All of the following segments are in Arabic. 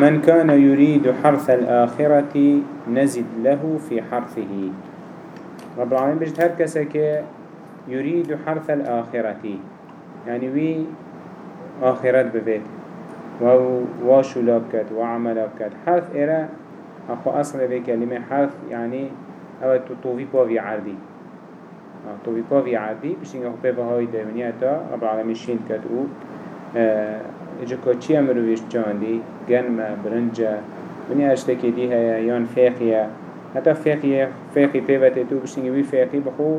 من كان يريد حرث الآخرة نزد له في حرثه. رب العالمين بجد هر كسك يريد حرث الآخرة يعني وي آخرت ببيت واشو لابكت وعمل لابكت حرث إرى أخو أصل بكلمة حرث يعني أو توفي بوفي عردي توفي بوفي عردي بشتين أخو بيبا هاي دمنيا تا رب العالمين شين كتو اجا كوچي امرويش جاندي گنما برنجا مني اشتكي دي هيا يان فاقية حتى فاقية فاقي بيبت تو بشتين وي فاقي بخو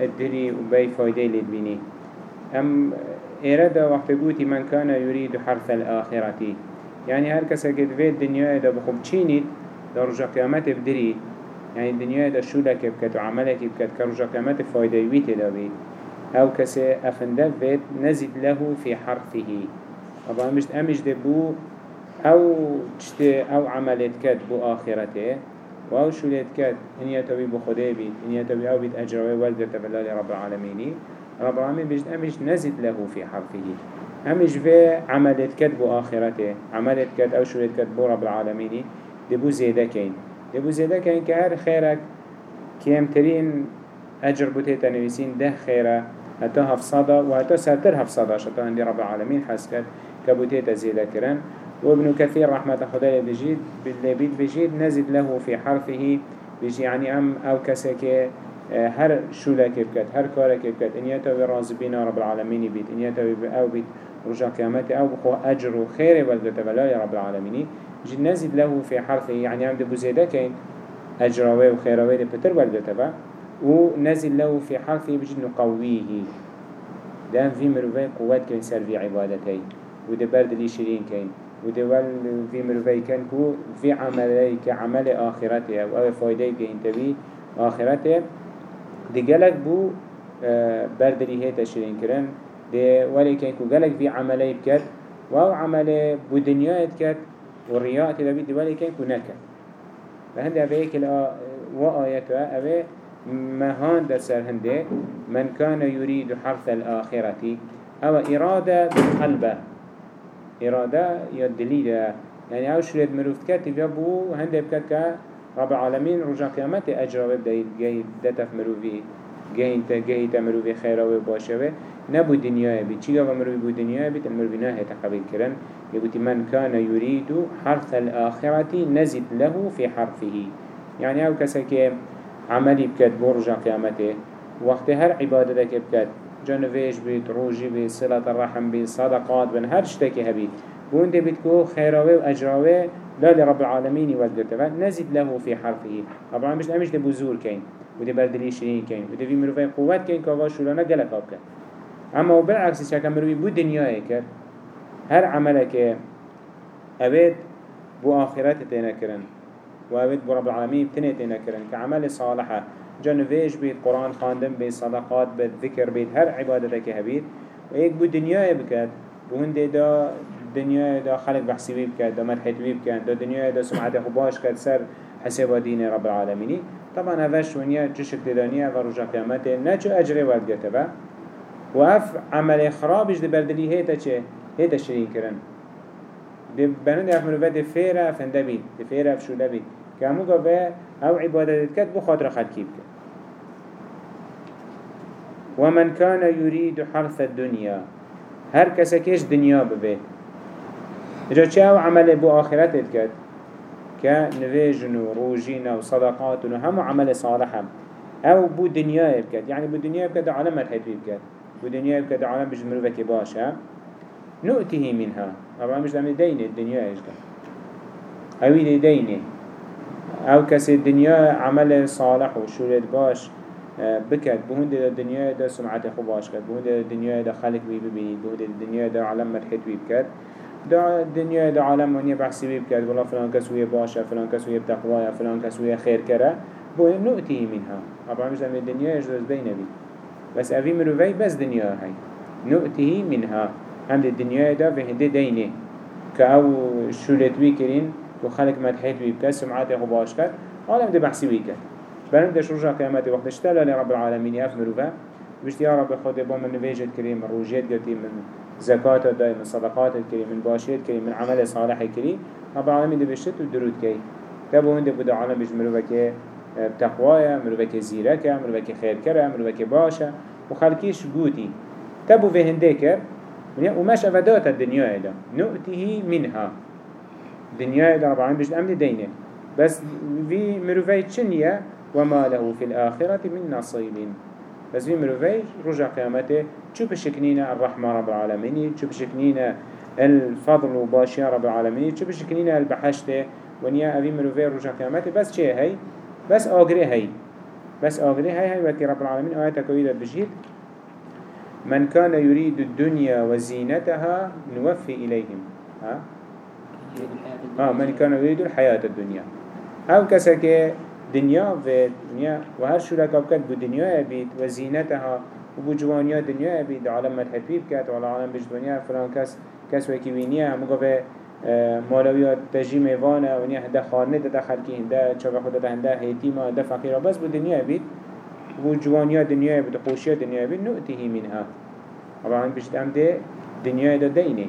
ادري وبي فايدة لدبيني ام إرادة وقت قوتي من كان يريد حرث الآخرة يعني هر کس قد في الدنيا دا بخوب چينيد دا رجا قيامت بدري يعني الدنيا دا شولك بكت وعملك بكت كرجا قيامت فايدة ويت دا بي أو كسي افنده فيت نزد له في حرثه طبعا مش امش دبو أو تشت أو عملت كت بو آخرته واو شولت كت ان يتوي بخده بيت ان يتوي أو بيت اجروه والده تبلال رب العالمين رب العالمين بيجد امش نزد له في حرثه همش في عملت كت بو آخرته عملت كت أو شولت كت بو رب العالمين دبو زيده كين دبو زيده كين كهر خيرك كيمترين أجر بوتيتا نويسين ده خيره حتى هفصدا و حتى سرتر هفصدا شتا عندي رب العالمين حسكت كبوتيتا زيده كرن وابن كثير رحمة خدای بجید باللبید بجید نزد له في حرفه بجي يعني ام أو كسك آه، هر شولك بكت هر كارك بكت ان يتوي بنا رب العالمين بيت ان يتوي أو بيت رجع قيامته أو بخو اجر وخير والدت يا رب العالمين جد نزد له في حرفه يعني ام دبو زيده كين اجراوه وخيروه لبتر والدت ونزل له في حرفه بجد نقويه دام في مروفي قوات كين سر في عبادتي. وده برد لي شرين كين وده ول في مروفي كان كو في عملي كعمل آخرته. أو أو فايدة كين تبي آخرته. دي قلق بو آه، برد لي هيتا شرين كرن. دي ولي كين كو قلق في عملي بكت. واو عمل بو دنيا كت. والرياء تلبي دي ولي كين كو نكت. فهندي أبيك وآياته أبي مهان در سر هنده من كان يريد حرث الآخرة. أو إرادة بالقلب إرادة يدليل يعني أو شريد مروفت كاتب يبو هنده بكت رب العالمين رجع قيامت أجرى جاي دتف مروفي جاي جاي تمروفي خيره وباشوه نبو دنيا بي. چيغا ومروفي بو دنيا بي؟ تمروفي ناه تقبل كرن. يقول من كان يريد حرث الآخرة نزد له في حرفه يعني أو كسكي عملي بكت برجع قيامته وقت هر عبادتك بكت جنويش بيت روجي بيت صلة الرحم بيت صدقات بن هر شتكي هبيت بونت بتكو خيراوي وأجراوي لا لرب العالمين والدته نزد له في حرفه طبعا مش نمش دبو زور كين ودي بردلي شرين كين ودي في مروفي قوات كين كواش ولا نقلك أبكت أما بالعكس شاكا مروفي بو دنياي كر هر عملك أبيت بو آخرات تينا وابد برب العالمين تنت نكرن كعمل صالحة. جنويش بيت قرآن خاندم بيت صدقات بيت ذكر بيت هر عبادتك هبيت. ويك بو دنيا بكت بون دا دنيا دا خلق بحسيبي بكت دا مرحت بكت دا دنيا دا سمعت خباش كت سر حساب دين رب العالمين طبعا هفش ونيا جشك دانيا ورجع قيامته نجو أجري والدتبا وأف عمل خرابش دي بردلي هيتا چه؟ هيتا شرين كرن دي بنان يحملوا بده فيرا فندبي دي فيرا فشولبي كامو قبا أو عبادتك كت بخاطر خلقي بك ومن كان يريد حرث الدنيا هر كسكيش دنيا ببه. جا چه أو عمل بو آخرتت كت كنفيجن وروجين وصدقات وهم عمل صالحا أو بو دنيا بكت يعني بو دنيا بكت عالم مرحب بكت بو دنيا بكت عالم بجمرو باشا نؤته منها طبعا مش دعمل دينه الدنيا إيش ده اوي دينه أو کسی دنیا عمل صالح و شورت باش آه، بکد بهند دنیا دا سمعت خوب باش کرد. بهند دنیا دا خلق بی ببینید. بهند دنیا دا عالم مرحت بی بکد دا دنیا دا عالم ونیا بحثی بی بکد ولا فلان کسوی باشه فلان کسوی بتقوی فلان کسوی خیر کرده بو نؤتی منها. طبعا مش دم الدنيا يجوز بين بي بس أبي مروفي بس دنيا هاي نؤته منها. هم الدنيا دا في هندي دينه كأو شولت ويكرين و خلق مدحيت بيبكا سمعات يخو باش كد عالم دي بحثي ويكا بلن دش رجع قيامت وقت اشتلا لرب العالمين يفمرو فا بشت يا رب خود با من نواجد كريم روجيت قلتي من زكاة داي من صدقات كري من باشيت كري من عمل صالح كري رب العالمين دي بشت ودرود كي تبو هنده بدا عالم بيج مروفك بتقوايا مروفك زيركا مروفك خير كرا مروفك باشا وخلقيش قوتي تبو في هنده كر وماش أفدات الدنيا إلا نؤته منها. دنيا إلا رب العالمين بيج أمن دينه بس في مروفي تشنيا وما له في الآخرة من نصيب بس في مروفي رجع قيامته شو بشكنينا الرحمة رب العالمين شو بشكنينا الفضل وباشيا رب العالمين شو بشكنينا البحشته ونيا أبي مروفي رجع قيامته بس شيء هاي بس آقري هاي بس آقري هاي هاي وكي رب العالمين آياتك ويدا بجيد من كان يريد الدنيا وزينتها نوفي إليهم ها؟ آه من كان يريد الحياة الدنيا. هاو كسا دنيا و دنيا و هر شو لك بكت بو دنيا بيت وزينتها و بو جوانيا دنيا بيت عالم مدحت بيت كات وعلى عالم بيش دنيا فلان كس كس وكي وينيا همو قفه مالويات تجي ميوانا ونيا هنده خارنه ده خلقي هنده چاوه خود ده هنده هيتيما هنده فقيرا بس بو دنيا بيت بو جوانيا دنيا بيت خوشيا دنيا بيت نؤته منها بيش ام ده دنيا ده دينه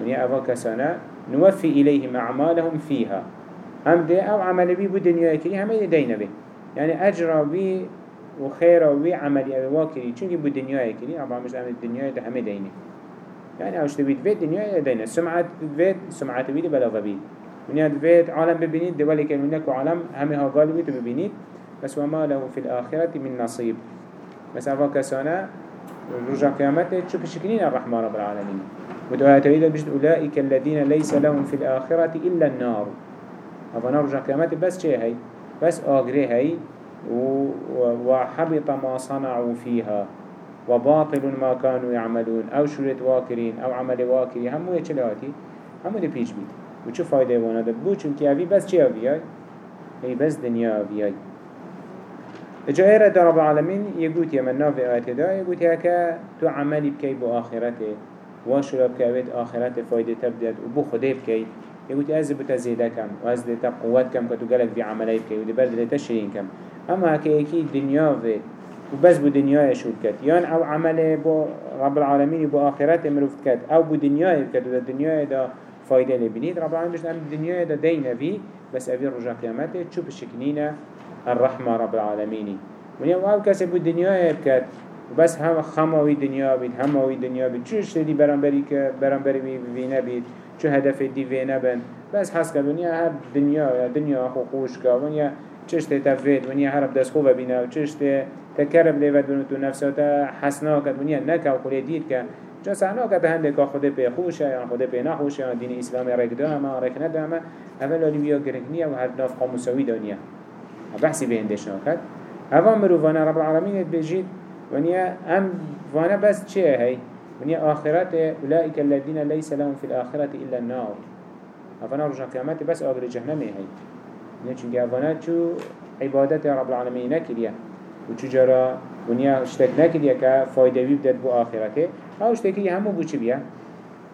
ونيا أفا كسانا نوفي إليهم أعمالهم فيها. هم ده أو عمل بي بو دنيا كري همه دينا بي. يعني اجرا بي وخير بي عملي أو واكري چونك بو دنيا كري اما مش عمل الدنيا ده همه دينا يعني أوش تبيت بيت دنيا دينا سمعت بيت سمعت بيت بلا بيت. دنيا بيت عالم ببينيت دولي كلمنك وعالم همه ها قال بيت ببينيت. بس وما له في الآخرة من نصيب. بس أفا كسانا رجع قيامته شو بشكلين الرحمن رب العالمين وتوهي تريد بجد أولئك الذين ليس لهم في الآخرة إلا النار. أفنا رجع قيامته بس چه هاي بس آقري هاي وحبط ما صنعوا فيها وباطل ما كانوا يعملون أو شريت واكرين أو عمل واكري همو يچلاتي همو دي بيش بيت وچو فايده وأنا ده بو چونك أبي بس چه أبي هاي بس دنيا هاي جائرة در رب العالمين يقول يا من نافع آيات دا يقول هكا تو عملي بكي بو آخرته واشرب كاويت آخرته فايدة تبدأ وبو خده بكي يقول أز بتزيدا كم وأز دتا قوات كم كتو قالك في عملي بكي ودي برد لتشرين كم أما هكي أكيد دنيا في وبس بو دنيا يشود كت يان أو عمل بو رب العالمين بو آخرات مروفت كت أو بو دنيا كت ودا دنيا دا فايدة لبنيت رب العالمين الدنيا دا دينا في بس أبي رجع قيامته تشوف الشكنينة الرحمة رب العالمين. ونيا وهو كسب بو دنيا بكت وبس هم خماوي دنيا بيت هماوي دنيا بيت شو اشتدي برانبري برانبري بينا بيت شو هدف دي فينا بن بس حس كبنيا هر دنيا يا دنيا خو خوش كا ونيا چشت تفید ونیا هر بدس خوب بینا و چشت تکرب لیود بنو تو نفسه تا حسنا کد ونیا نکا و خلی دید که. سعنا کد هنده که خود پی خوشه یا خود پی نخوشه یا دین اسلام رک دامه رک ندامه. اول آلی بیا گرنگنیه و هر ناف قاموسوی دانیه بحثی به هندش ناکد هوا مروفانه رب العالمین بجید. ونیا ام وأنا بس چه هی؟ ونیا آخرت اولئک الذین لیس لهم في الآخرة إلا النار. افنا رجع قیامت بس آخر جهنمي هی. ونیا چونکه افنا چو عبادت رب العالمین نکریه. و چو جرا ونیا اشتك نکریه که فایده بی بدد بو آخرته. آو اشتکی همو بو چی بیا؟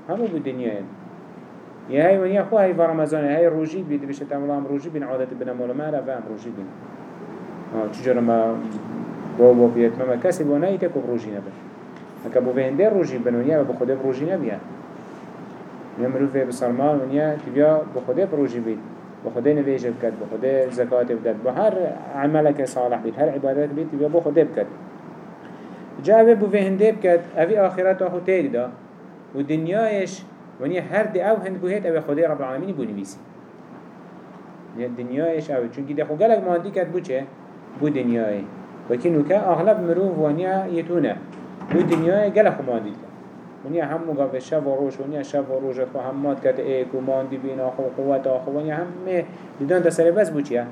همو بو دنیا یه هی ونیا خو هی فرمزان هی روجی بید بشه تمام روجی بین عادت بنا مولا ما را فهم روجی بین چو جرا ما بو بو بيت ما كسب ونايت كوب روجي نبه هكا بو فهنده روجي بنونيا بو خده بروجي نبيا نمرو في بسلمان ونيا تبيا بو خده بروجي بيت. بو خده نبيجه بكت بو خده زكاة بكت بو هر عملك صالح بيت هر عبادات بيت تبيا بو خده بكت جاء بو فهنده بكت أبي آخرات أخو تيك دا. ودنياش ونيا هر دي أو هند بو هيت أبي خده رب العالمين بو نبيسي دنياش أو چونكي دخو قلق مهدي كت بو چه؟ بو دنياي وكي نوكا أغلب مروف ونيا يتونه بو دنيا جل خماندي ونيا هم مقابل شف وروش ونيا شف وروش خو همات كت ايك وماندي بينا خو قوات آخو. ونيا هم بدون تسري بس بو چيا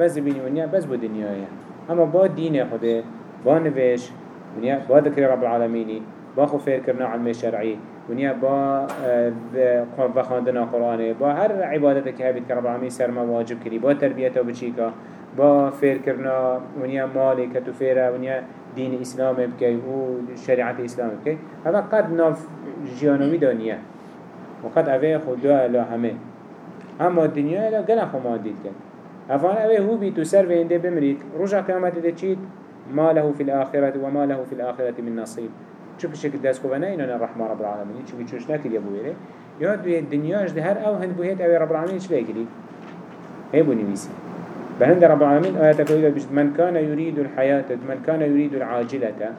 بس بيني ونيا بس بو دنيا اما با دين خده با نوش ونيا با ذكر رب العالمين با خو كرنا علم شرعي ونيا با بخاندنا قرآن با هر عبادتك هبت رب العالمين سر ما واجب كري با تربيته بچيكا با فیر کرنا ونیا مالی که تو فیره ونیا دین اسلام بکی و شریعت اسلام بکی هذا قد ناف جیانوی دانیه و قد اوه خدا الا همه. اما دنیا الا گنه خما دید کن افان اوه هو بی تو سر وینده بمرید. رجع قیامت ده چید؟ ما له في الآخرة وما له في الآخرة من نصيب شو بشكل دست خوبنا إننا الرحمة رب العالمين شو بيشوش ناكل يا بويري يا دوي الدنياش ده هر أو هند بوهيت أو رب العالمين إيش بيجري هي بني بيسي بهند رب العالمين آيات كويدة بجد من كان يريد الحياة من كان يريد العاجلة.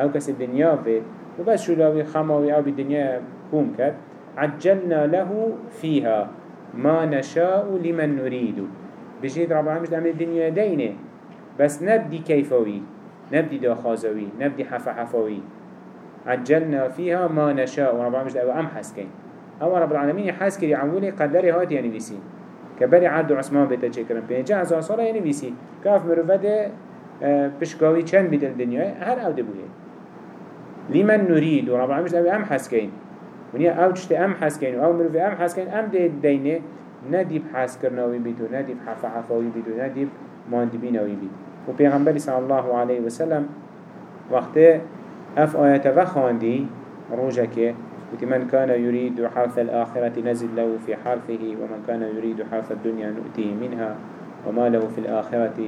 أو كس الدنيا في وبس شو لو خماوي أو بالدنيا كوم كد عجلنا له فيها ما نشاء لمن نريد بجد رب العالمين بجد الدنيا دينه بس نبدي كيفوي نبدي داخازوي نبدي حفا حفوي عجلنا فيها ما نشاء. ورب العالمين أو أم حسكين أو رب العالمين يحس كري عمولي قدري هات يعني بيسين كبري عبد عثمان بيتا چكرن بينجا هزار صلاة يعني بيسي كاف مروفده بشكاوي چند بيت الدنيا؟ هر أو دبوه لمن نريد؟ ورب العالمين أو أم حسكين ونیا أو چشت أم حس کن أو مروف أم حس کن أم ده دینه. ندیب حس کرناوی بیدو ندیب حفا حفاوی بیدو ندیب ماندبیناوی بید و پیغمبری صلی الله علیه وسلم وقت اف آیت و خاندی روژه که من كان يريد حرث الآخرة نزل له في حرثه ومن كان يريد حرث الدنيا نؤتيه منها وما له في الآخرة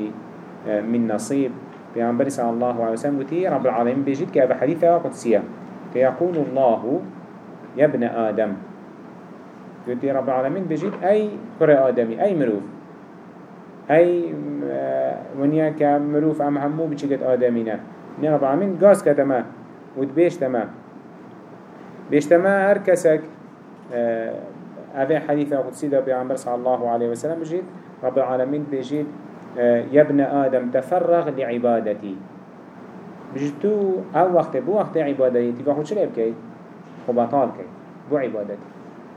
من نصيب بيعنبري صلى الله عليه وسلم وتي رب العالمين بيجد كأبا حديثة قدسية كيقول الله يا ابن آدم. قلت رب العالمين بجيت أي كرة آدمي أي مروف. أي ونيا كمروف أم همو بجيت آدمينا نيا رب العالمين قاس كتما ودبيش تما بيش تما هر كسك أبي حديث قدسي ده بيعمر صلى الله عليه وسلم بجيت رب العالمين بجيت يا ابن آدم تفرغ لعبادتي. بجتو أو وقت بو وقت عبادتي تبا خود شلي بكي خبطال كي بو عبادتي.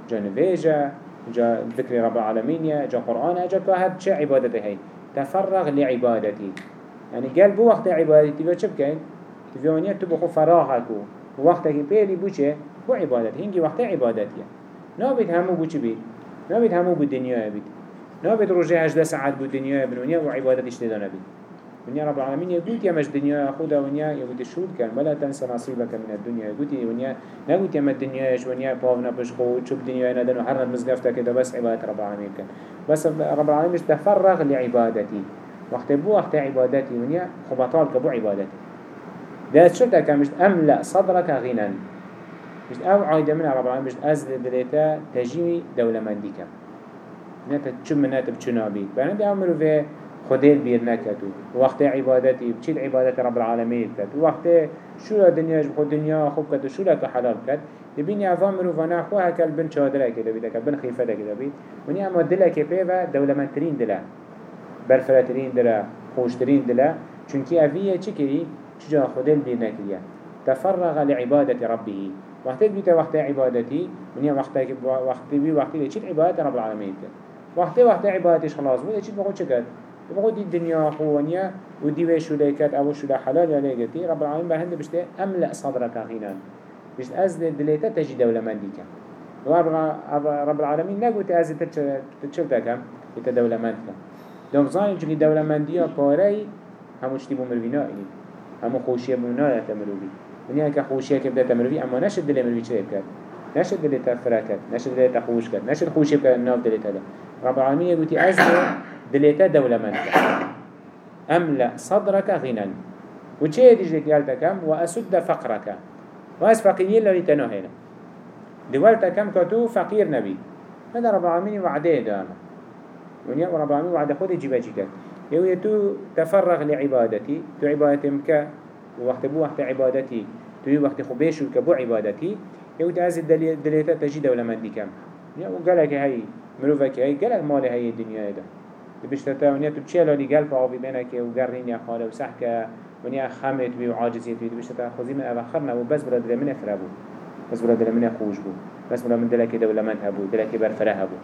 جا نفيجا جا ذكر رب العالمين جا قرآن جا كهد چه عبادتي هاي تفرغ لعبادتي. يعني قال بو وقت عبادتي تبا چه بكين؟ تبا ونيا تبا خو فراغك وقتك بيلي بو عبادتي هنجي وقت عبادتي نابد همو بو چه بيت نابد همو بو دنيا بيت نابد رجع 18 ساعات بو دنيا بنونيا وعبادتش تدانا بيت ونيا رب العالمين يقول يا مش دنيا خدا ونيا يقول الشهود كان ولا تنسى نصيبك من الدنيا يقول يا ونيا نقول يا ما الدنيا إيش ونيا باونا بشخو شوف دنيا ندن وحرنا مزقفتك كده بس عبادة رب العالمين كان بس رب العالمين مش تفرغ لعبادتي وقت بو وقت عبادتي ونيا خبطال كبو عبادتي شرطة كان مش أملأ صدرك غنى. مش أو عايدة من رب العالمين مش أزل دليتا تجيني دولة منديكا نتا تشم نتا بچنابي بنا ده أمرو في خديل بير نكتو وقت عبادتي بچيل عبادت رب العالمين كت وقت شو لا دنيا خود دنيا خوب كت شو لا حلال كت دبيني أفهم فانا خو هكال بن شادرة كده بيدك بن خيفة كده بيد وني أما دلا كبيبة دولة منترين دلا برفرترين دلا خوشترين دلا چونكي أفيه چكري چجا خديل بير نكريا تفرغ لعبادة ربه. وقت بيت وقت عبادتي وني وقت وقت بي وقت چيل عبادة رب العالمين. كت وقت وقت عبادتش خلاص بود چیز بقول چه بقول دي الدنيا خوانيا ودي ويش ليكات أو شو حلال يا ليكتي. رب العالمين بهند بشته أملأ صدرك غنى بشت أزل دليتا تجي دولة منديكا رب العالمين نقول تشلتا كم دولة منديكا دوم زاني چونكي دولة مندية باري هموش تيبو مروينا إلي همو خوشية مرونا تمروي ونيا كا خوشية كبدا تمروي أما نشد دلي مروي چه بكات نشد دلي تفركت نشد دلي تخوش كت نشد خوشية بكات الناف دلي تلا رب العالمين يقول تأزل دليتا دولة منك أملأ صدرك غنى وچه يديش كم وأسد فقرك وأس فقير للي تنوهينا كم كتو فقير نبي هذا رب العالمين وعده دانا ونيا رب العالمين وعده خود يجيب جيكا يو يتو تفرغ لعبادتي تو عبادتي مكا ووقت بو وقت عبادتي تو وقت خبيش وكبو عبادتي يو تازل دليتا تجي دولة مندي كم. وقالك هاي مروفك هاي قالك مالي هاي الدنيا ده. بشتتا ونیا تو چه لالی گل پاوی بینه که و گرین خالة و سحکه ونیا خمت بی و عاجزیت بی بشتتا خوزی من اواخر نبو بس برا دل من اخرا بو. بس برا دل من خوش بو. بس برا من دلک دولمند هبو دلک برفره هبو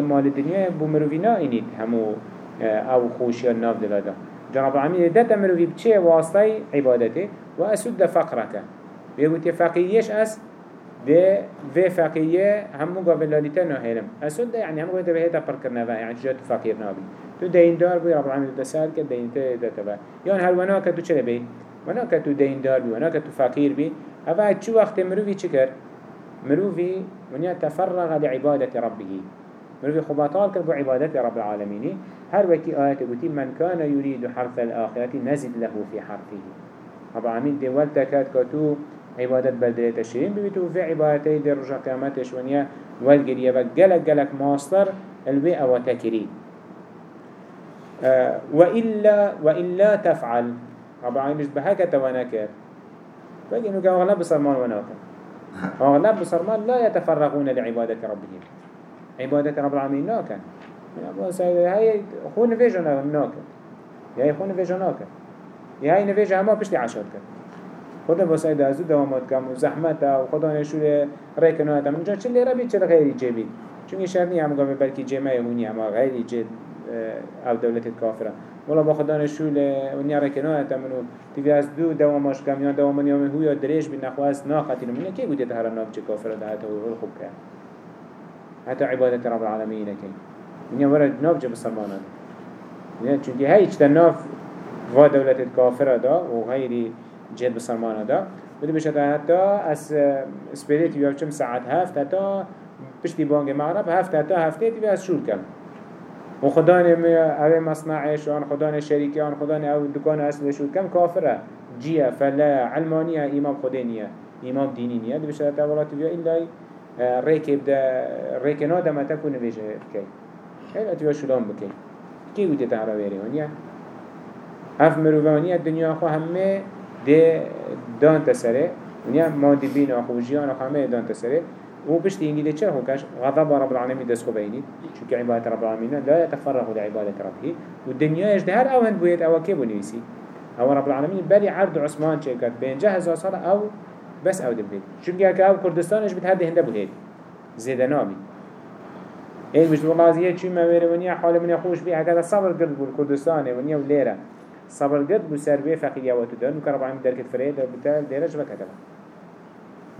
مال دنیا بو مروینا اینید همو أو خوشی ناف دلادا جناب العالمین دت مروی بچه واسطه عبادته و اسود فقرك بيقول فقيش أس ده في فقيه همو قابل لالیتا نهيلم أسود ده يعني همو قابل بهيتا بركرنا يعني جات فقير نابي تو دين دار بي رب العالمين تسال كد دين ده تبع يعني هل ونا كتو چه بي ونا كتو دين دار بي ونا كتو فقير بي هذا چو وقت مروفي چكر مروفي ونيا تفرغ لعبادة ربه مروفي خبطال كربو عبادة رب العالمين. هر وكي آيات قلتي من كان يريد حرث الآخرة نزد له في حرثه رب العالمين دي والتكات كتو عبادت بلدلت شرين ببيت وفي عبادتي دي رجع قيامتش ونيا والقرية وقلق قلق ماستر البي أو تكري أه وإلا وإلا تفعل. رب العالمين مش بهاك توانا كر فقال إنه أغلب بصرمان وناكر أغلب بصرمان لا يتفرغون لعبادة ربهم. عبادت رب العالمین ناکن. های یعنی خون نویجه ناکن. یا خون نویجه ناکن. یعنی یا های نویجه همه پشتی عشاد کرد. خود با در زود دوامات کم و زحمت و خدا نشول ریکنه هتم اینجا چه لیره بید چه غیری جه بید چون یه شرط هم گامه بلکی جمعه اونی هم غیری جد او دولت کافره. مولا با خدا نشول اونی ریکنه هتم و تیوی از دو دواماش کم یا دوامانی نیامه هو یا دریش بی نخواست ناقتیل منه که بوده تهران ناف چه کافره ده و خوب کرد. حتی عبادت رب العالمین کی نیا ورد ناف جب سلمانه نیا چونکه هیچ تناف و دولت کافره دا و غیری جهد بسلمان دا. بده بشت حتی از سپریت یا چم ساعت هفت حتی پشتی بانگ مغرب هفت حتی هفته تیوی از شور کم. و خدان أو مصنعش و خدان شریکی آن خدان أو دکان اصل شور کم کافره. جیه فلا علمانیه امام خدینیه امام دینینیه دی بشت حتی ولات تیوی ایلا ریکب دا ریکنا دا متا کنه بیشه کی ایلا تیوی شلام بکی کی بوده تهرا ویری هونیه اف مروفانیه دنیا خو همه ده دان تسره. ونیا مادی بین آخوجیان و همه دان تسره. و بشت اینگی چرا هو؟ كاش غضب رب العالمين دسكو بيني شو كعبادة رب العالمين لا يتفرغ لعبادة ربه. والدنيا يجدهر أو هند بويت أو كيف نيسي أو رب العالمين بلي عرض عثمان شيكات بين جهز وصلا أو بس أو دبيت شو كا أو كردستان إيش بتهدي هنده بوهيد زيد نامي إيه مش والله زياد شو ما ويري ونيا حال من يخوش بيه هكذا صبر قلب الكردستان ونيا وليرة صبر قد بسربي فقير يواتو دان وكان ربعا دركت فريد بتال ديرج بكتبه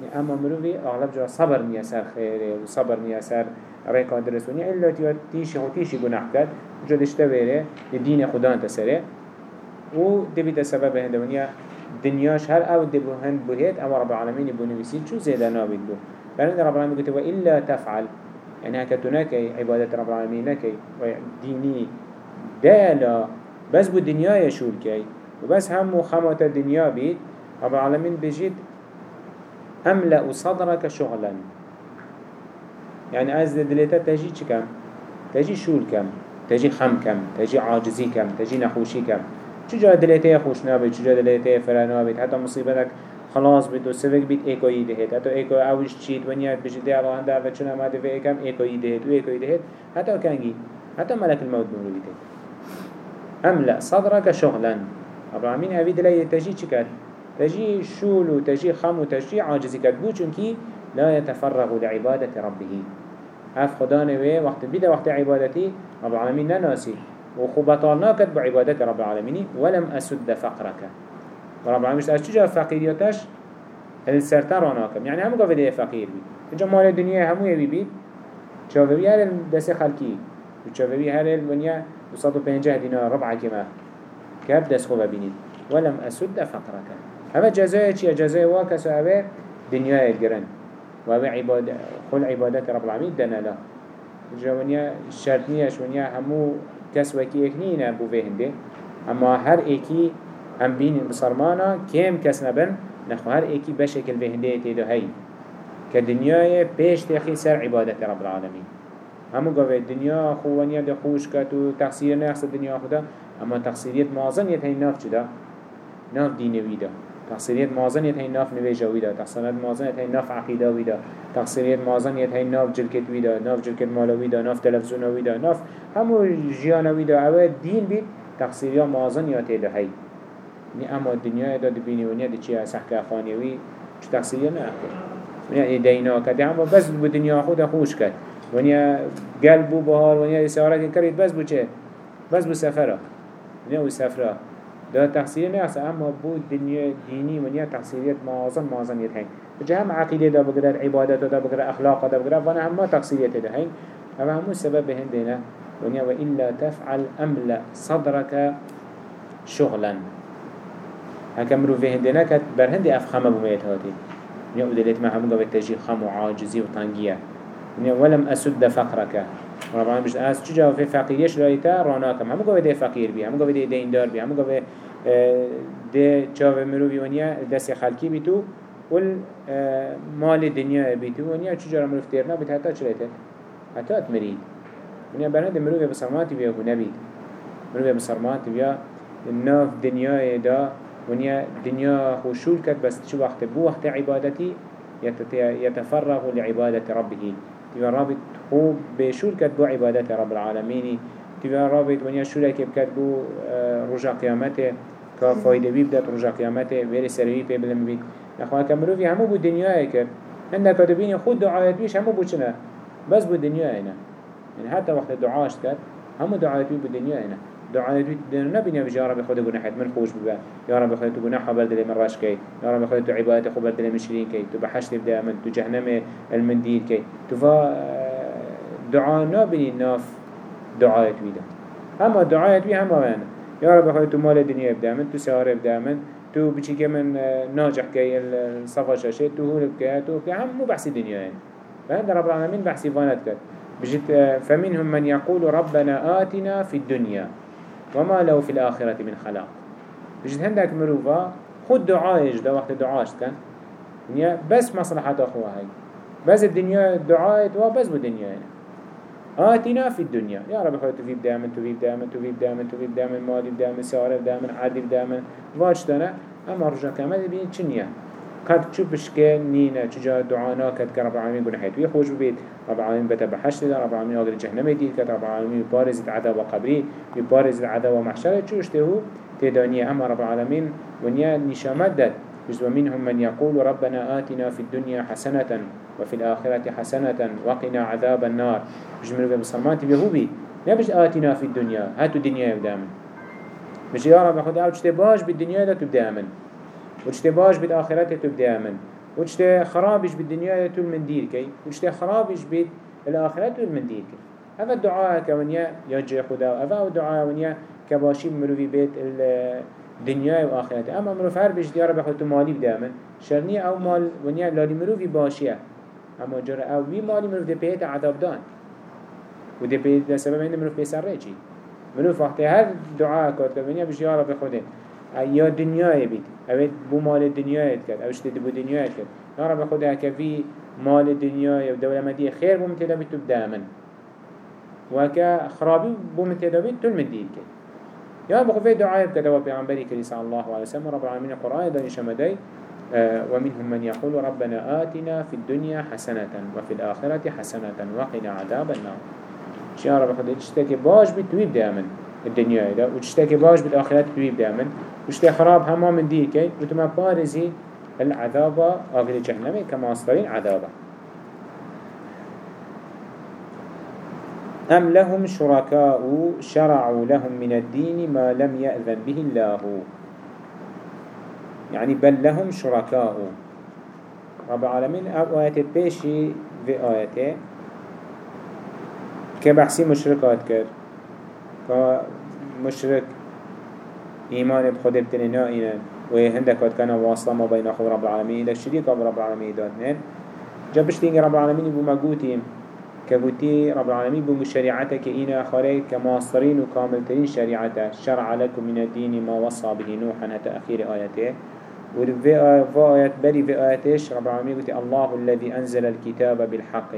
يعني أما مروفي أغلب جوا صبر ميسر خيره وصبر ميسر ريكا درسوني إلا تيشي خو تيشي قناح كد جد اشتبيره الدين خدان تسره و دبيت سبب هنده ونيا دنياش هر أو دبو هند بهيت اما رب العالمين يبو نويسين شو زيدا نابد بو. فلن رب العالمين قلت وإلا تفعل. يعني هكا عبادة رب العالمين نكي ديني دالا بس بو دنیا يشول كي وبس هم خمات الدنيا بيت رب العالمين بجد أملأ صدرك شغلا يعني أز دلتا تجي كم تجي شول كم تجي خم كم تجي عاجزي كم تجي نخوشي كم چجا دلتا خوش نابد چجا دلتا فرا نابد حتى مصيبتك خلاص بيت وسفك بيت ايكو يدهت حتى ايكو اوش تشيت ونيات بجد الله هنده وچنا ما دفع ايكم ايكو يدهت و ايكو يدهت حتى كانجي حتى ملك الموت نورو بيتك أملأ صدرك شغلا أبراهيمين أبي دلائي تجي چكت تجي شول وتجي خم وتجي عاجزي كتبو چونكي لا يتفرغ لعبادة ربه. هف خدانه وقت بدا وقت عبادتي العالمين نناسي وخبطالنا كتب عبادة رب العالمين ولم أسد فقرك. ورب العالمين مش أشجع فقيريتش السرطان راناكم يعني همو قفل فقير بي إجا مال الدنيا همو يبي بي شوفي هر الدسي خلقي وشوفي هر الدنيا وصدو بينجه دينار ربع كما كاب دس خوبا بينين ولم أسد فقرك هذا جزاء چيا جزاء واكس هذا دنيا الجرن وهذا عبادة خل عبادات رب العالمين دنا لا جوانيا الشرطنية شوانيا همو كس وكي اكنين ابو فهنده اما هر ايكي هم بين بصرمانا كم كس نبن نخو هر ايكي بشكل فهنده تيدو هاي كدنيا بيش تخي سر عبادة رب العالمين همو قوة الدنيا خوانيا ده خوش كات و تقصير نحس الدنيا خدا اما تقصيريت معظميت هاي ناف جدا ناف دينوي ده تقصيريت معظميت هاي ناف نواجه ويدا تقصيريت معظميت هاي ناف عقيدة ويدا تقصيريت معظميت هاي ناف جلكت ويدا ناف جلكت مالا ويدا ناف تلفزون ويدا ناف همو جيانا ويدا اوه دين بيت تقصيريا معظميت هاي هاي ني اما الدنيا دا دبيني ونيا دي چيا سحكا خانيوي چو تقصيريا ناكل ونيا ايدينا كده اما بس بدنيا خود خوش كد ونیا قلب و بهار ونیا سیارت کرد. بس بو چه؟ بس بو سفره ونیا و سفره ده تحصیل نیست اما بو دنیا دینی ونیا تحصیلیت معظم معظم هنگ. بجه هم عقیده دا بگرد عبادت دا بگرد اخلاق دا بگرد وأنا هم تحصیلیت دا هنگ. اما همو سبب هندینا ونیا و إلا تفعل أملأ صدرك شغلا هكا مرو في هندنا كت برهندي أفخمه بميت هاتي ونیا ودلت ما همو قبل تجي خم وعاجزي وطنقية ولم أسد فقرك ربنا مش أس تجا في فقيريش رايتا راناكم قوي ده فقير بي همو قوي ده دين دار بي همو قوي ده چاوه مروفي ونيا دست خلقي بيتو كل آه، مال الدنيا بيتو ونيا چجارة مروف تيرنا بيت حتى چلته حتى اتمريد ونيا برنده مروف بسرماتي بيا نبيد مروف بسرماتي بيا الناف دنيا دا ونيا دنيا خوشول كد بس شو وقت بو وقت عبادتي يتفرغ لعبادة ربه. تبا رابط خوب بشول كد بو عبادة رب العالمين تبا رابط ونيا شو لك بكد بو آه، رجا قيامته كفايدة بيبدأ رجا قيامته ويري سروي بيبلم بيت نخواه كمروفي همو بو دنيا كد هنده كتبين خود دعايت بيش همو بو چنا بس بو دنيا هنا يعني حتى وقت دعاش كد همو دعايت بو دنيا هنا دعايت بو دنيا نبيني بجي يا رب خود قناحت من خوش ببا يا رب خود قناحة بردل من راش كي يا رب خود عبادة خو بردل من شرين كي تو بحشت بدا من تو جهنم المنديل كي تو فا دعاء نبيني ناف دعايت بيدا اما دعايت بي هما وأنا يا رب خود تو مال الدنيا بدا من تو سهر بدا من تو بچی که من ناجح که الصفا شاشه تو هول بکه تو که هم مو بحث دنیا يعني فهند رب العالمين بحث فانت كد بجد فمنهم من يقول ربنا آتنا في الدنيا وما له في الآخرة من خلاق. بجد هندك مروفا خود دعايش ده وقت دعاش كان بس مصلحة أخوة هاي بس الدنيا دعاية بس بالدنيا يعني آتنا في الدنيا. يا رب خلت تفيد دائما تفيد دائما تفيد دائما تفيد دائما مالي دائما سعر دائما عادي دائما. واجتنا أما رجع كمان بين چنيا قد شو بشكل نينا تجا دعانا كد كرب العالمين قلنا حيث ويخوش ببيت. رب العالمين بتا بحشت رب العالمين أقل جهنم دي كد رب العالمين يبارز العذاب وقبري يبارز العذاب ومحشرة. شو اشتهو تدانيا أما رب العالمين. ونيا نشامدت. بس ومنهم من يقول ربنا آتنا في الدنيا حسنة وفي الآخرة حسنة وقنا عذاب النار. مش من بسلمان تبيه هو بي نبش آتنا في الدنيا. هاتو الدنيا يبدامن مش يا رب خد اوش باش بالدنيا تبدأ آمن. وش باش بالآخرة تبدأ آمن. وش خرابش بالدنيا تول من دير كي. وش خرابش بالآخرة تول من دير كي. هذا الدعاء كونيا يجي خدا هذا الدعاء ونيا كباشي مروي بيت الدنيا وآخرته أما مروف هر بيش ديارة بخوت مالي بدامن شرني أو مال ونيا لالي مروفي باشيه اما جرى أو وی مالی مروف ده پیت عذاب دان. و ده پیت ده سبب اینه مروف پیسر ریچی مروف وقتی هر دعا کات که ونیا بشی یا رب خوده یا دنیای بید اوید بو مال دنیایت کرد. اوش ده بو دنیایت کرد. یا رب خوده که وی مال دنیای و دولمتی خیر بو متدا بید تو بدامن و که خرابی بو متدا بید تو المدید کرد. يا بخوفي دعاء كده وبيعنبري كريس الله عليه وسلم. رب العالمين القرآن داني شمدي آه، ومنهم من يقول ربنا آتنا في الدنيا حسنة وفي الآخرة حسنة وقنا عذاب النار. شيء رب خد تشتكي باش بتويب دائما الدنيا ده وتشتكي باش بالآخرة تويب دائما وشتى خراب هما من ديك وتما بارزي العذاب آخر جهنم كما أصدرين عذابا أم لهم شركاء شرعوا لهم من الدين ما لم يأذن به الله. يعني بل لهم شركاء. رب العالمين أو آيات بيشي في آياته كبحسي مشركات كر كمشرك إيمان بخد بتننا إنا وهندك كان واصلا ما بين أخو رب العالمين. لك شريك رب العالمين داتنين جابش تيجي رب العالمين بو مقوتين كبوتي رب العالمين بو شريعتك إنا خارج كماصرين وكاملتين شريعته شرع لكم من الدين ما وصى به نوحا حتى أخير آياته وفي آيات بري في آياتش رب العالمين قلت الله الذي أنزل الكتاب بالحق.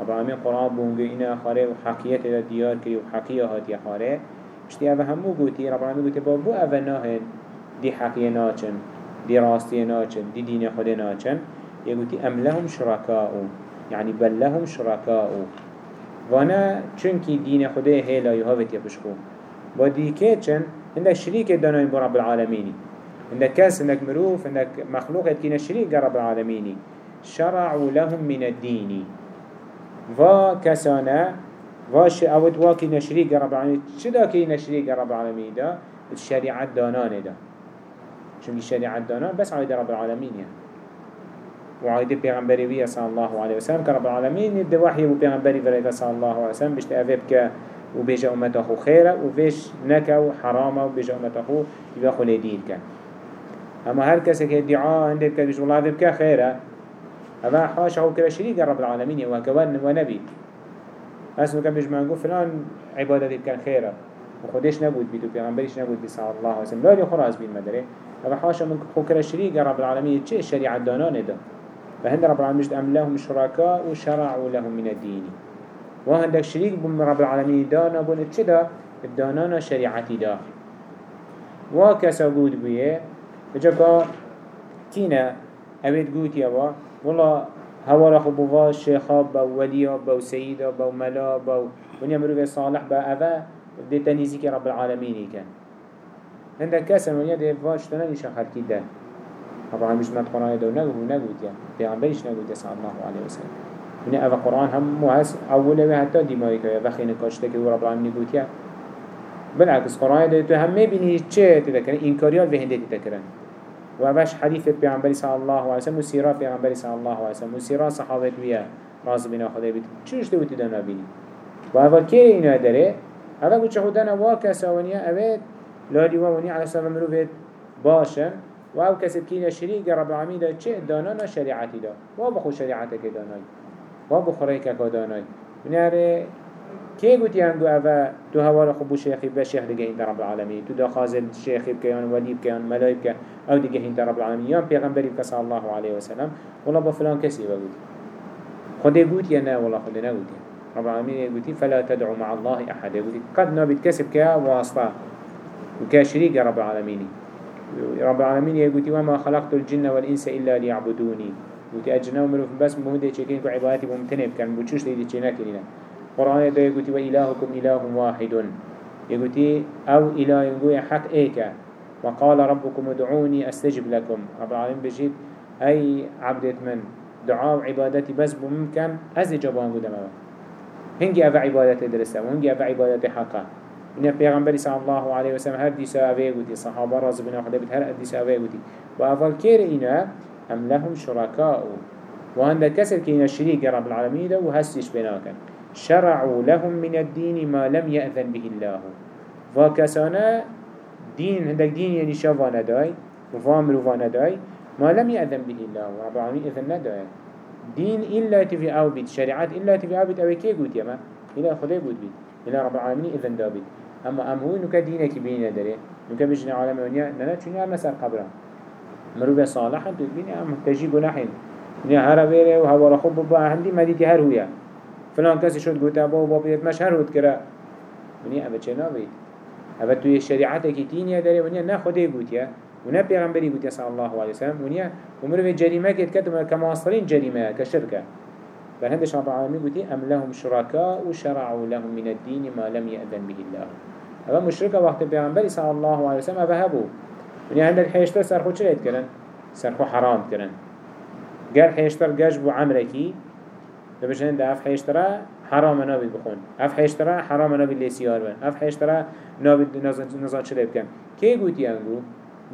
رب العالمين قرآن بونجو إنا خاري وحقية ديار كري وحقية هاتي خاري اشتي أفا همو قلتي رب العالمين قلت بابو أفا ناهن دي حقية ناچن دي راستي ناچن دي دين خود ناچن. يقولتي أم لهم شركاء يعني بل لهم شركاء وأنا چونكي دين خده هيلا يهوت يبشخو با دي كيچن هنده شريك داناين برب العالمين عندك كاس عندك مروف عندك مخلوق كينا شريك رب العالمين شرعوا لهم من الدين و كسانا واش اوت واكي نشريك رب العالمين شدا كي نشريك رب العالمين دا؟ الشريعة دانان دا. چونك الشريعة دانان بس عايد رب العالمين وعايد پیغمبری وی صلى الله عليه وسلم كرب العالمين ده وحي و پیغمبری فريقه صلى الله عليه وسلم بشت اوه وبيجا أمته خيرا وبيش نكا وحراما وبيجا أمته دين كان اما هر کسی که ادعا عنده بکد بيش والله اما حاشا هو كلا شريك رب العالمين وكوان ونبي اسمه كان بيش منقول فلان عبادتي بكان خيره وخدش نبود بيتو پیغمبرش نبود بي صلى الله عليه وسلم. لا يخرى از بين مدره. هذا حاشا من خوكرا شريك رب العالمين چه شريعة دانان ده فهند رب العالمين جد أم لهم شركاء وشرعوا لهم من الدين؟ وهندك شريك بم رب العالمين دانا بون ده الدانانا شريعتي ده وكسا قود بيه بجاكا تينا أبيت قوت يوا والله هوا رخو بوا شيخا بو وليا بو سيدا بو ملا بو ونيا مروف صالح با أفا دي تنيزيك رب العالمين كان. هندك كسا ونيا دي فاشتنا نشا خلقي ده طبعا مش مد قرآن دو نقو نقو تيا بيغنبريش نقو تيا صلى الله عليه وسلم. ونيا أفا قرآن هم مهس أولا حتى ديمايك يا بخي نكاشتك ورب العالمين قوت يا بالعكس قرآن ده تو همه بینی چه تذكرن إنكاريات به هنده تذكرن و اوش حدیث پیغمبری صلی الله علیه وسلم و سیرا پیغمبری صلی الله علیه وسلم و سیرا صحابت ویا راز بنا خدا بید چونش تو بودی دانا بینی؟ و اول که اینا داره؟ اول گوچه خودانا واکا سوانیا اوید لالی و ونیا علی سلام مروفید باشن و أو کسی بکینا شریک رب العالمین دا چه دانانا شریعتی دا و بخو شریعتك دانای. و بخو ریکک دانای. ونیا كي قلت يانجو أفا تو هوا خبو شيخي بشيخ دقهين رب العالمين تو دا خازل شيخي بكيان ولي بكيان ملاي بكيان أو دقهين رب العالمين يان بيغنبري بك صلى الله عليه وسلم والله بفلان كسي خده قلت يا نا والله خده نا قلت رب العالمين قلت فلا تدعو مع الله أحد. قلت قد نابد كسب كيا واسطة وكاشريك رب العالمين رب العالمين يقول وما خلقت الجن والإنس إلا ليعبدوني. قلت أجنا ومروف بس مهدي تشكين كعبادتي بمتنب كان بوشوش ليدي تشينا كلنا قرآن ده يقولي وإلهكم إله واحد. يقولي أو إله يقول حق إيكا وقال ربكم ادعوني أستجب لكم. رب العالمين بجيب أي عبدت من دعاء وعبادتي بس بممكن أزي جبان قدام هنجي أفا عبادتي درسة وهنجي أفا عبادتي حقا. من البيغمبر صلى الله عليه وسلم هر دي ساوي قدي صحابة رازو بنا وحده بتهر دي ساوي قدي وأفضل كير إنا أم لهم شركاء وهند كسر كينا الشريك رب العالمين وهستش بناكن شرعوا لهم من الدين ما لم يأذن به الله. وكسانا دين هندك دين يعني شافانا داي وفامر وفانا داي ما لم يأذن به الله. رب العالمين إذن نداي دين إلا تفي أو بيت شريعات إلا تفي أو بيت أو كي قلت يما إلا خدي قلت بيت إلا رب العالمين إذن دا بيت أما أم هو نكا دينك بينا داري نكا بجنا عالم ونيا ننا چونيا مسار قبرا مروبة صالحا تبيني أم تجيب نحن نيا هرا بيري وهوا رخوب ببا هندي مديتي هر هويا فلان کسی شد گوته با و با بیت مشهر هود کرا. ونیا اوه چه نابید اوه توی شریعت کی تینیه داره ونیا نه خوده گوتیه و نه پیغمبری گوتیه صلی الله علیه وسلم ونیا ومرو جریمه کت کت کماصلین جریمه کشرکه. فهندش رب العالمين قلت أم لهم شركاء وشرعوا لهم من الدين ما لم يأذن به الله. هذا مشركة وقت پیغمبری صلی الله علیه وسلم هذا هبو. ونیا هندك حيشتر سرخو چلید کرن سرخو حرام کرن قال حيشتر قجب عمركي. دبشن ده اف حيشترا حرام نابد بخون. اف حيشترا حرام نابد لسيار بن. اف حيشترا نابد نزان شده بكن كي قوتي انگو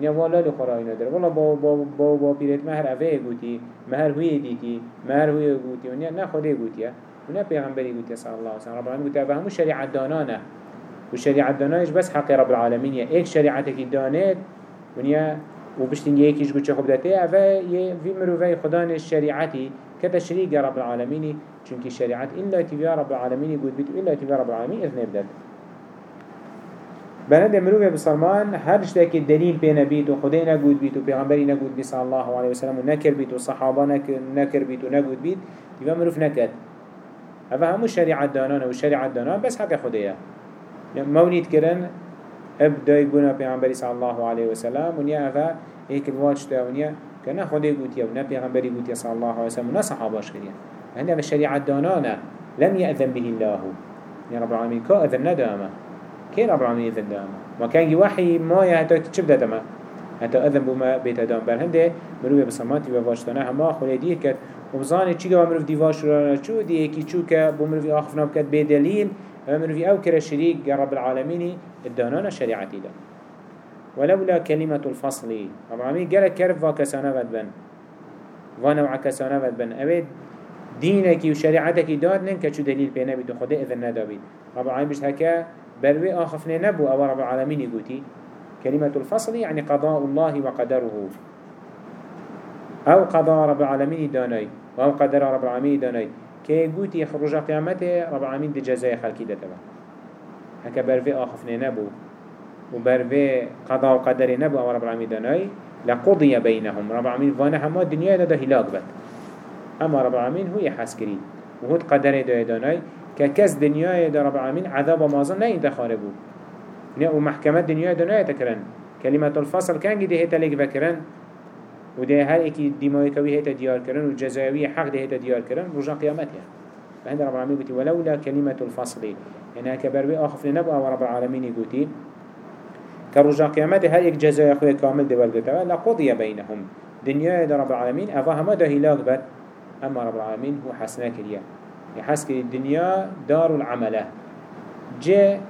نیا والا لی خورایی نداره. والا با با با با پیرت مهر اوه گوتی مهر هوی دیتی مهر هوی گوتی و نه خوده گوتیه و نه پیغمبری گوتیه صلی الله علیه وسلم رب العالمین گوتیه و همو شریعت دانانه. و شریعت دانانش بس حق رب العالمین یه. ایک شریعت کی دانید و نیا و بشتنگی یکیش گوچه خوب داته اوه یه وی مروفه خدا شریعتی كتشريك رب العالمين چونك شريعت إلا تبيا رب العالمين يقول بيت إلا تبيا رب العالمين إذن بدل بلد مروف بسلمان هر شتاك دليل بين بيت وخدي نقود بيت وبيغمبري نقود بيت صلى الله عليه وسلم ونكر بيت وصحابة نكر بيت ونقود بيت يبقى مروف نكر هذا همو شريعة دانان وشريعة دانان بس حق خديها مولد كرن ابدا يقولنا بيغمبري صلى الله عليه وسلم ونيا هذا هيك الواجه ونيا كنا خدي قوتيا ونا پیغمبری قوتيا صلى الله عليه وسلم ونا صحاباش كريا هنده بالشريعة دانانا لم يأذن به الله. يا رب العالمين كا أذن نداما كي رب العالمين أذن داما ما كان وحي ما يهتا تشب داما حتى أذن بما بيت دام بل هنده مروي بصماتي وواشتنا هما خلي دير كت. وبزاني چيگا مروف ديواش رانا چو دي اكي چو كا بمروفي آخفنا بكت بدليل مروفي أو كرا شريك رب العالمين الدانانا شريعتي دام ولولا كلمة الفصل. رب العالمين قال كرف وكسانا بدبن ونوع كسانا بدبن أبد دينك وشريعتك نن كشو دليل بينا بيتو خده إذن ندابيد رب العالمين هكا بروي آخفنا نبو أو رب العالمين يقولي كلمة الفصل يعني قضاء الله وقدره. أو قضاء رب العالمين داناي أو قدر رب العالمين داناي كي يقولي خروج قيامته رب العالمين دي جزاء خلقي دتبا هكا بروي آخفنا نبو. وبربي قضاء وقدر نبو أو رب العالمين داناي لقضي بينهم. رب العالمين فانا هما الدنيا دا هلاك بد أما رب العالمين هو يحس كريد وهو قدر دا داناي ككس دنيا دا رب العالمين عذاب مازن لا ينتخاربو ومحكمة دنيا دا لا يتكرن كلمة الفصل كان جدي هيتا ليك بكرن وده هر اكي دماغي كوي هيتا ديار كرن والجزاوية حق ده هيتا ديار كرن رجع قيامتها فهند رب العالمين قلت ولولا كلمة الفصل. يعني كبروي آخف لنبقى رب العالمين قلت كرجع قيامته هر اك جزاء خوي كامل دي والقتوا لقضي بينهم دنيا دا رب العالمين أفا هما ده هلاك بات أما رب العالمين هو حسنا كريا يحس الدنيا دار العملة. جاء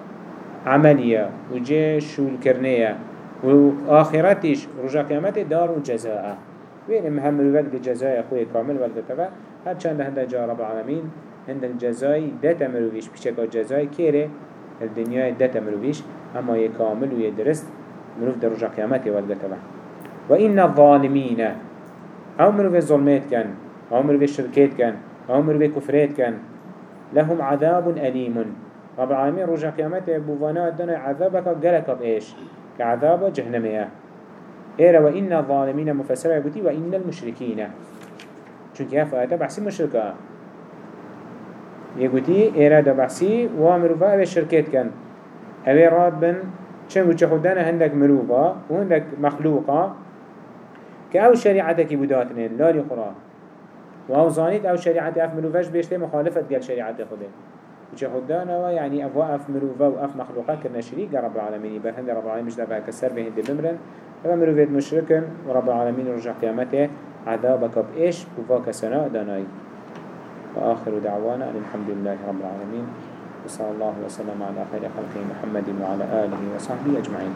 عملية وجاء شول كرنية وآخرتش رجع قيامته دار الجزاء. وين مهم الوقت جزاء خوي كامل والقتوا هر چند هنده جا رب العالمين هند الجزاء داتا مروفيش بشكل جزاء كيري الدنيا داتا مروفيش اما يكامل ويدرس مروف در رجع قيامته والقتوا وإن الظالمين أو مروف الظلمات كان أو مروف الشركات كان أو مروف كفرات كان. لهم عذاب أليم. رب العالمين رجع قيامته بوانا دنا عذابك قلق بإيش كعذاب جهنمية. إيرا وإن الظالمين مفسرة يقولي وإن المشركين. چونك هفا آياتا بحسي مشركة. يقولي إيرا دا بحسي وامروفا أبي الشركات كان. أبي راد بن چنگو چه خودانا هندك مروفا وهندك مخلوقا كأو شريعتك بداتنين لا لقرآن وهو ظانيت أو شريعة أف مروفاش بيشتي مخالفة قال شريعة خده وچه خدانا يعني أفوا أف مروفا وأف مخلوقات كرنا شريك رب العالمين برهند رب العالمين مش دفع كسر بهند بمرن فما مروفيت مشركن ورب العالمين رجع قيامته عذابك بإيش وفاك سناء داناي وآخر دعوانا الحمد لله رب العالمين وصلى الله وسلم على خير خلقه محمد وعلى آله وصحبه أجمعين